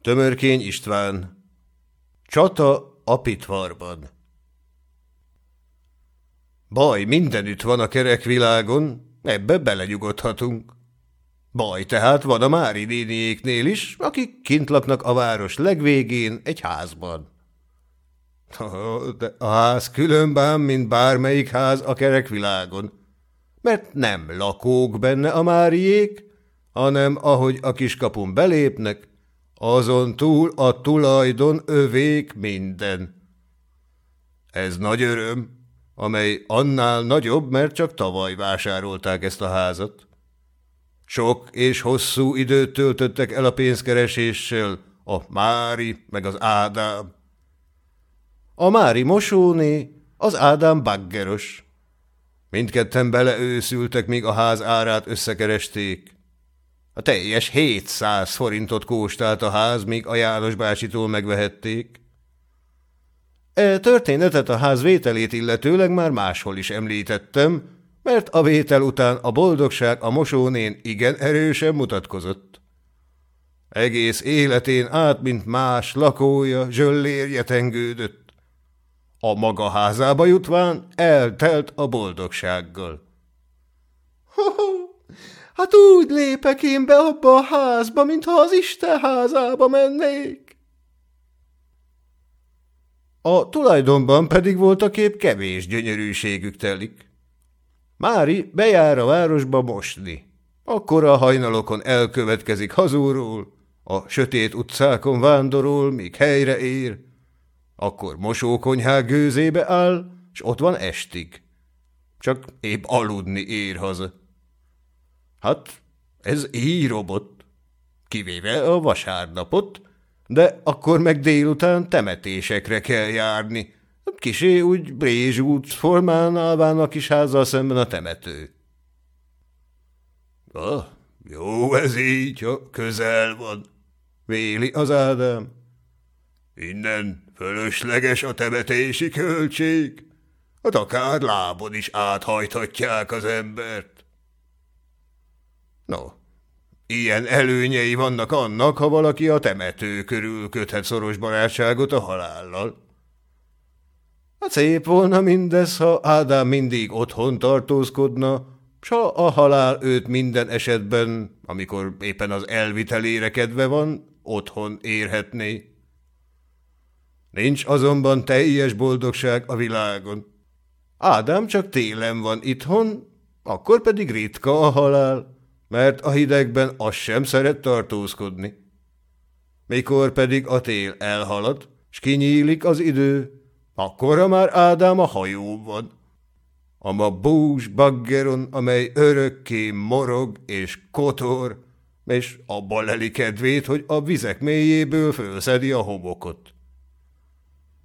Tömörkény István Csata a pitvarban Baj mindenütt van a kerekvilágon, ebbe belenyugodhatunk. Baj tehát van a Mári néniéknél is, akik kint laknak a város legvégén egy házban. De a ház különbán, mint bármelyik ház a kerekvilágon, mert nem lakók benne a Máriék, hanem ahogy a kiskapun belépnek, azon túl a tulajdon övék minden. Ez nagy öröm, amely annál nagyobb, mert csak tavaly vásárolták ezt a házat. Sok és hosszú időt töltöttek el a pénzkereséssel, a Mári meg az Ádám. A Mári mosóné, az Ádám baggeros. Mindketten beleőszültek, míg a ház árát összekeresték. A teljes 700 forintot kóstált a ház, míg a János bácsitól megvehették. E történetet a ház vételét illetőleg már máshol is említettem, mert a vétel után a boldogság a mosónén igen erősen mutatkozott. Egész életén át, mint más lakója, zsöllérje tengődött. A maga házába jutván eltelt a boldogsággal. Hát úgy lépek én be abba a házba, mintha az Isten házába mennék. A tulajdonban pedig volt a kép kevés gyönyörűségük telik. Mári bejár a városba mosni. Akkor a hajnalokon elkövetkezik hazúról, a sötét utcákon vándorol, míg helyre ér. Akkor mosókonyhák gőzébe áll, s ott van estig. Csak épp aludni ér haza. Hát, ez írobott, kivéve a vasárnapot, de akkor meg délután temetésekre kell járni. Kisé úgy Brézs út formán állván a kis házzal szemben a temető. Ah, jó ez így, ha közel van, véli az Ádám. Innen fölösleges a temetési költség, hát akár lábon is áthajthatják az embert. No, ilyen előnyei vannak annak, ha valaki a temető körül köthet szoros barátságot a halállal. Hát szép volna mindez, ha Ádám mindig otthon tartózkodna, s ha a halál őt minden esetben, amikor éppen az elvitelére kedve van, otthon érhetné. Nincs azonban teljes boldogság a világon. Ádám csak télen van itthon, akkor pedig ritka a halál mert a hidegben az sem szeret tartózkodni. Mikor pedig a tél elhalad, s kinyílik az idő, akkorra már Ádám a hajó van. A ma bús baggeron, amely örökké morog és kotor, és abba leli kedvét, hogy a vizek mélyéből fölszedi a homokot.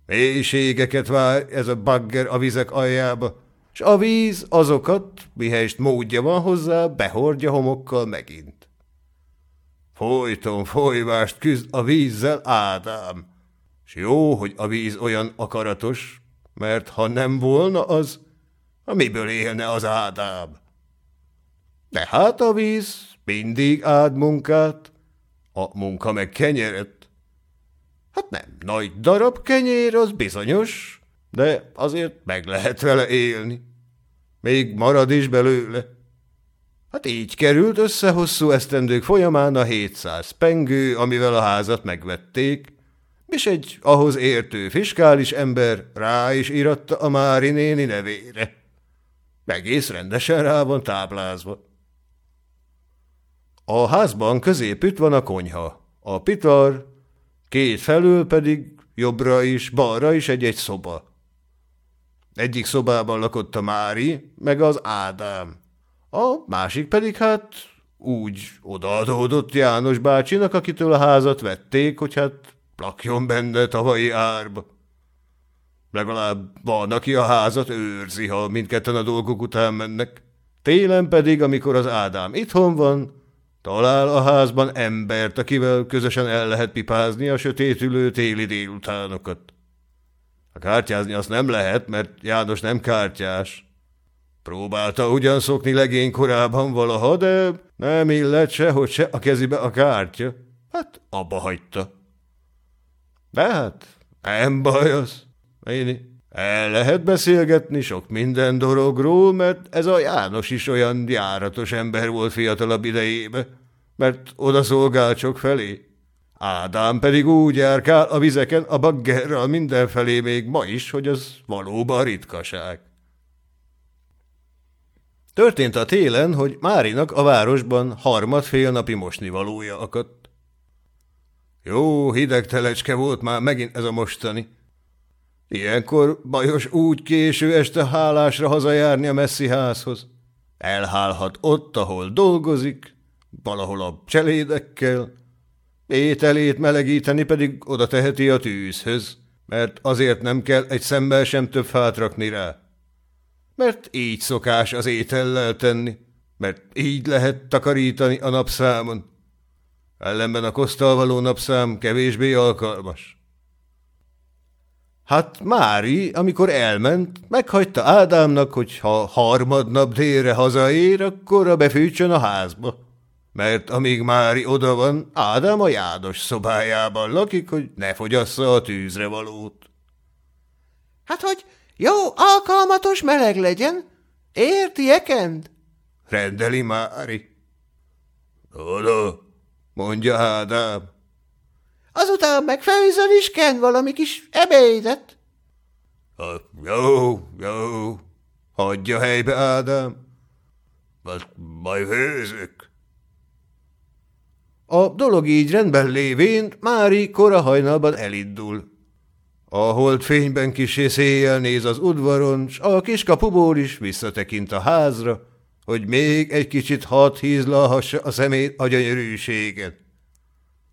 Mélységeket vár ez a bagger a vizek aljába, s a víz azokat, mihelyest módja van hozzá, behordja homokkal megint. Folyton folyvást küzd a vízzel Ádám, s jó, hogy a víz olyan akaratos, mert ha nem volna az, miből élne az Ádám? De hát a víz mindig ád munkát, a munka meg kenyeret. Hát nem nagy darab kenyér, az bizonyos, de azért meg lehet vele élni. Még marad is belőle. Hát így került össze hosszú esztendők folyamán a 700 pengő, amivel a házat megvették, és egy ahhoz értő fiskális ember rá is íratta a Mári néni nevére. Egész rendesen rá van táblázva. A házban középütt van a konyha, a pitar, két felől pedig jobbra is, balra is egy-egy szoba. Egyik szobában lakott a Mári, meg az Ádám. A másik pedig hát úgy odaadódott János bácsinak, akitől a házat vették, hogy hát lakjon benne tavalyi árba. Legalább van, aki a házat őrzi, ha mindketten a dolgok után mennek. Télen pedig, amikor az Ádám itthon van, talál a házban embert, akivel közösen el lehet pipázni a sötétülő téli délutánokat. Kártyázni azt nem lehet, mert János nem kártyás. Próbálta ugyan szokni legény korában valaha, de nem illet se, hogy se a kezibe a kártya. Hát abba hagyta. De hát, nem baj az. Én el lehet beszélgetni sok minden dologról, mert ez a János is olyan járatos ember volt fiatalabb idejébe, mert oda szolgál csak felé. Ádám pedig úgy járkál a vizeken a baggerral mindenfelé még ma is, hogy az valóban ritkaság. Történt a télen, hogy Márinak a városban harmad fél napi mosnivalója akadt. Jó hideg telecske volt már megint ez a mostani. Ilyenkor bajos úgy késő este hálásra hazajárni a messzi házhoz. Elhálhat ott, ahol dolgozik, valahol a cselédekkel, ételét melegíteni pedig oda teheti a tűzhöz, mert azért nem kell egy szemmel sem több fát rakni rá. Mert így szokás az étellel tenni, mert így lehet takarítani a napszámon. Ellenben a kosztal való napszám kevésbé alkalmas. Hát Mári, amikor elment, meghagyta Ádámnak, hogy ha harmadnap délre hazaér, akkor a befűtsön a házba. Mert amíg Mári oda van, Ádám a jádos szobájában lakik, hogy ne fogyassza a tűzre valót. Hát, hogy jó, alkalmatos meleg legyen, érti, Ekend? Rendeli Mári. Oda, mondja Ádám. Azután meg felhűzöl is Ken valami kis ebédet. Jó, jó, hagyja helybe, Ádám. Majd főzök. A dolog így rendben lévén Mári kora hajnalban elindul. A holdfényben kisé széjjel néz az udvaron, s a kiskapuból is visszatekint a házra, hogy még egy kicsit hat hízlalhassa a szemét a gyönyörűséget.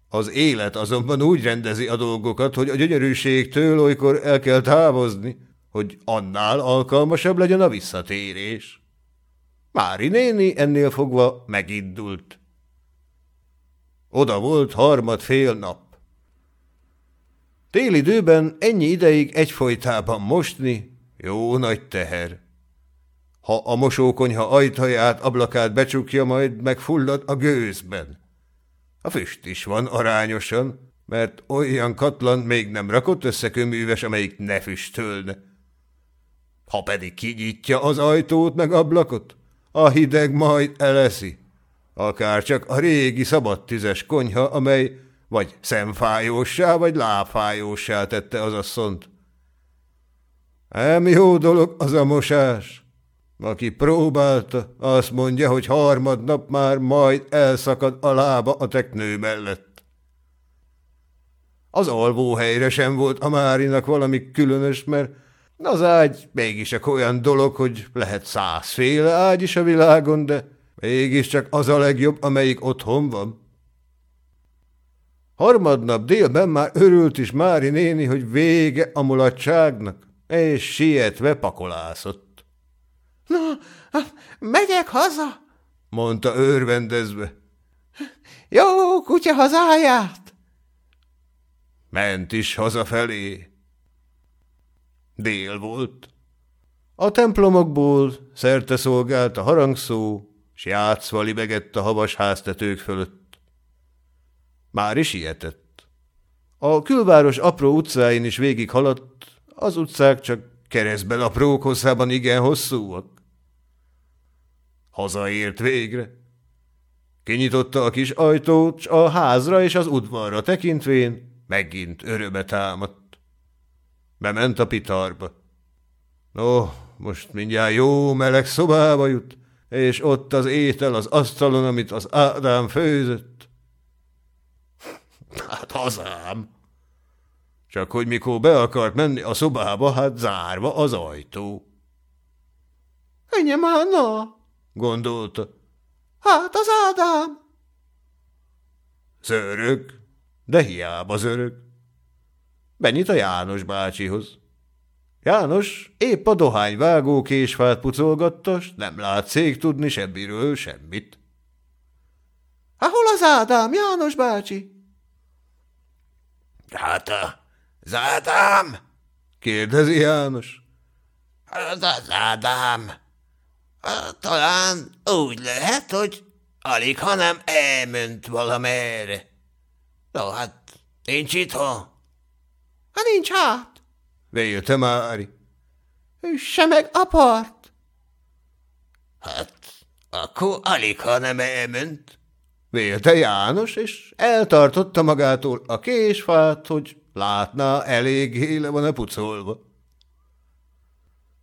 Az élet azonban úgy rendezi a dolgokat, hogy a gyönyörűségtől olykor el kell távozni, hogy annál alkalmasabb legyen a visszatérés. Mári néni ennél fogva megindult. Oda volt harmad fél nap. Télidőben ennyi ideig egyfolytában mosni, jó nagy teher. Ha a mosókonyha ajtaját, ablakát becsukja, majd megfullad a gőzben. A füst is van arányosan, mert olyan katlan még nem rakott össze köműves, amelyik ne füstölne. Ha pedig kinyitja az ajtót meg ablakot, a hideg majd eleszi. Akár csak a régi szabadtüzes konyha, amely vagy szemfájósá, vagy lábfájósá tette az asszont. Nem jó dolog az a mosás. Aki próbálta, azt mondja, hogy harmadnap már majd elszakad a lába a teknő mellett. Az alvóhelyre sem volt a Márinak valami különös, mert az ágy mégis olyan dolog, hogy lehet százféle ágy is a világon, de mégiscsak az a legjobb, amelyik otthon van. Harmadnap délben már örült is Mári néni, hogy vége a mulatságnak, és sietve pakolászott. – Na, megyek haza! – mondta örvendezve. – Jó kutya hazáját! Ment is hazafelé. Dél volt. A templomokból szerte szolgált a harangszó, s játszva libegett a havas háztetők fölött. Már is ilyetett. A külváros apró utcáin is végig haladt, az utcák csak keresztben aprók hosszában igen hosszúak. Hazaért végre. Kinyitotta a kis ajtót, s a házra és az udvarra tekintvén megint öröme támadt. Bement a pitarba. No, most mindjárt jó meleg szobába jut, és ott az étel az asztalon, amit az Ádám főzött. Hát hazám! Csak hogy mikor be akart menni a szobába, hát zárva az ajtó. Ennyi már, na! gondolta. Hát az Ádám! Zörög, de hiába zörög. Benyit a János bácsihoz. János épp a dohányvágó késfát pucolgatta, s nem látszik tudni semmiről semmit. – Hol az Ádám, János bácsi? – Hát az Ádám? – kérdezi János. – Hát az Ádám talán úgy lehet, hogy alig, hanem elment valamerre. No, hát nincs itthon. ha nincs hát. Vélte Mári. Üsse meg a part. Hát, akkor alig, ha nem elment. Vélte János, és eltartotta magától a késfát, hogy látná, eléggé le van-e pucolva.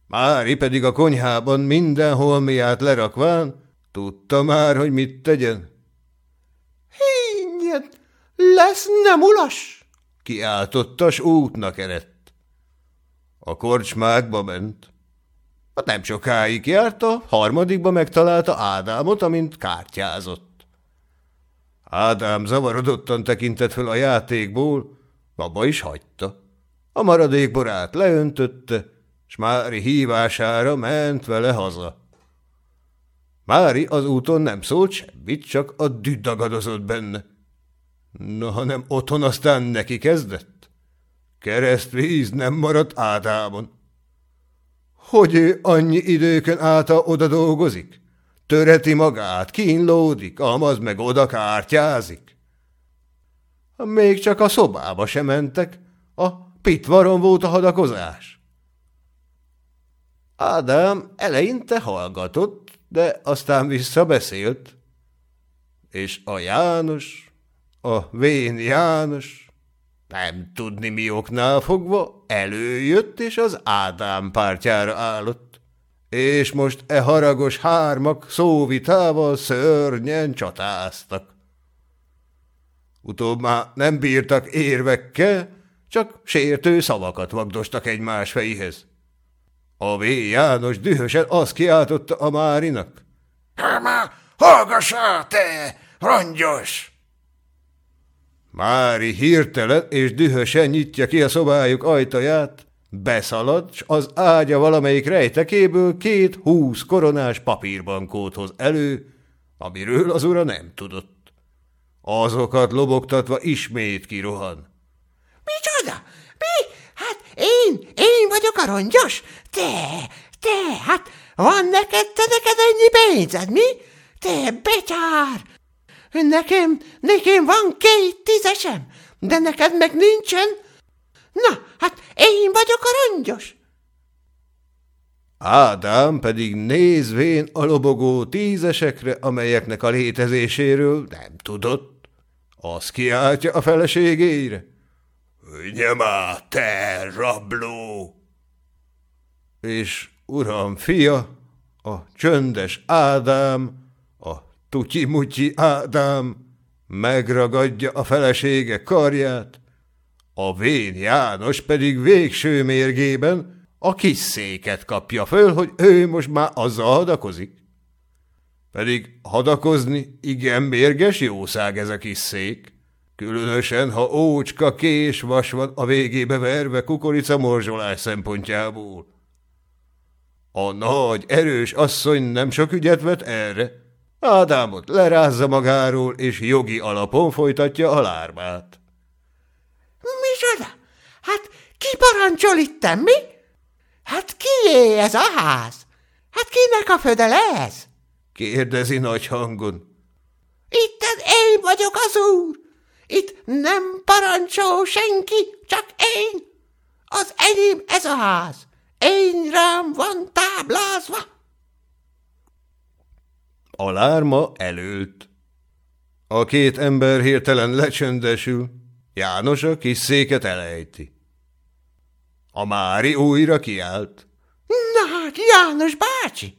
Mári pedig a konyhában minden holmiát lerakván, tudta már, hogy mit tegyen. Hínyed, lesz nem ulas! Kiáltotta, s útnak eredt. A korcsmákba ment. Hát nem sokáig járt, a harmadikba megtalálta Ádámot, amint kártyázott. Ádám zavarodottan tekintett föl a játékból, abba is hagyta. A maradék borát leöntötte, s Mári hívására ment vele haza. Mári az úton nem szólt semmit, csak a düddagadozott benne. Na, hanem otthon aztán neki kezdett. Keresztvíz nem maradt Ádámon. Hogy ő annyi időkön által oda dolgozik? Töreti magát, kínlódik, amaz meg oda kártyázik. Még csak a szobába sem mentek, a pitvaron volt a hadakozás. Ádám eleinte hallgatott, de aztán visszabeszélt, és a János, a vén János, nem tudni mi oknál fogva, előjött, és az Ádám pártjára állott. És most e haragos hármak szóvitával szörnyen csatáztak. Utóbb már nem bírtak érvekkel, csak sértő szavakat vagdostak egymás fejéhez. A V. János dühösen azt kiáltotta a Márinak. Háma, hallgassál, te, rongyos! Mári hirtelen és dühösen nyitja ki a szobájuk ajtaját, beszalad, s az ágya valamelyik rejtekéből két húsz koronás papírbankót hoz elő, amiről az ura nem tudott. Azokat lobogtatva ismét kirohan. – Micsoda? Mi? Hát én, én vagyok a rongyos? Te, te, hát van neked, te neked ennyi pénzed, mi? Te betyár! Nekem, nekem van két tízesem, de neked meg nincsen. Na, hát én vagyok a rongyos. Ádám pedig nézvén a lobogó tízesekre, amelyeknek a létezéséről nem tudott, az kiáltja a feleségére. – Nyomá, te rabló! És uram fia, a csöndes Ádám, tutyi-mutyi Ádám megragadja a felesége karját, a vén János pedig végső mérgében a kis széket kapja föl, hogy ő most már azzal hadakozik. Pedig hadakozni igen mérges jószág ez a kis szék. Különösen, ha ócska kés vas van a végébe verve kukorica morzsolás szempontjából. A nagy, erős asszony nem sok ügyet vet erre. Ádámot lerázza magáról, és jogi alapon folytatja a lármát. – Micsoda? Hát ki parancsol itten, mi? Hát kié ez a ház? Hát kinek a födele ez? – kérdezi nagy hangon. – Itten én vagyok az úr! Itt nem parancsol senki, csak én! Az enyém ez a ház! Én rám van táblázva! A lárma elült. A két ember hirtelen lecsöndesül, János a kis széket elejti. A Mári újra kiált. Na hát, János bácsi,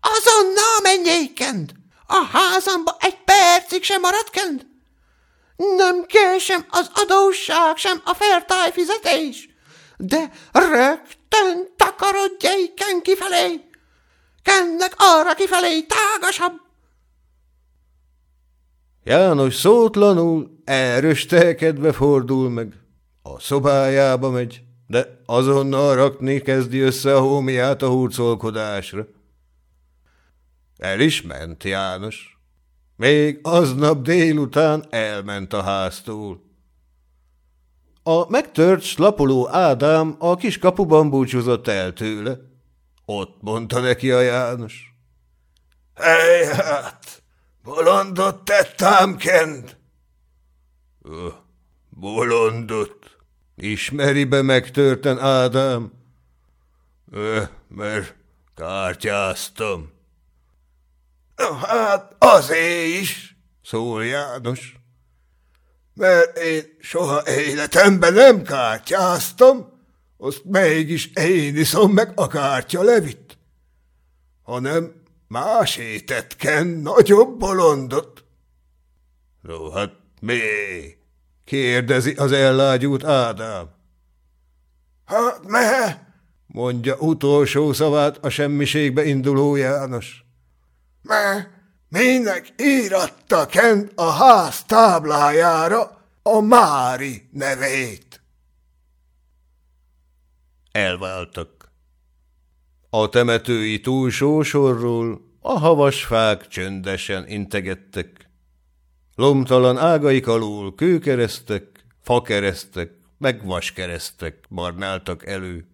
azonnal menjél kend! A házamba egy percig sem marad kend! Nem kell sem az adósság, sem a fertáj fizetés, de rögtön takarodj ken kifelé, kennek arra kifelé tágasabb. János szótlanul elröstelkedve fordul meg. A szobájába megy, de azonnal rakni kezdi össze a hómiát a hurcolkodásra. El is ment János. Még aznap délután elment a háztól. A megtört slapoló Ádám a kis kapuban búcsúzott el tőle. Ott mondta neki a János. – Hely hát, bolondot tettám kent? – Bolondot, Ismeri be megtörten Ádám? Ö, mert kártyáztam. Hát azért is, szól János. Mert én soha életemben nem kártyáztam, azt mégis én iszom meg a kártya levit, hanem másé ken nagyobb bolondot. No, hát mi? kérdezi az ellágyút Ádám. Hát me, mondja utolsó szavát a semmiségbe induló János. Me, minek íratta kent a ház táblájára a Mári nevét? Elváltak. A temetői túlsó sorról a havas fák csöndesen integettek. Lomtalan ágaik alól kőkeresztek, fakeresztek, meg vaskeresztek barnáltak elő.